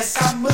Yes, I'm.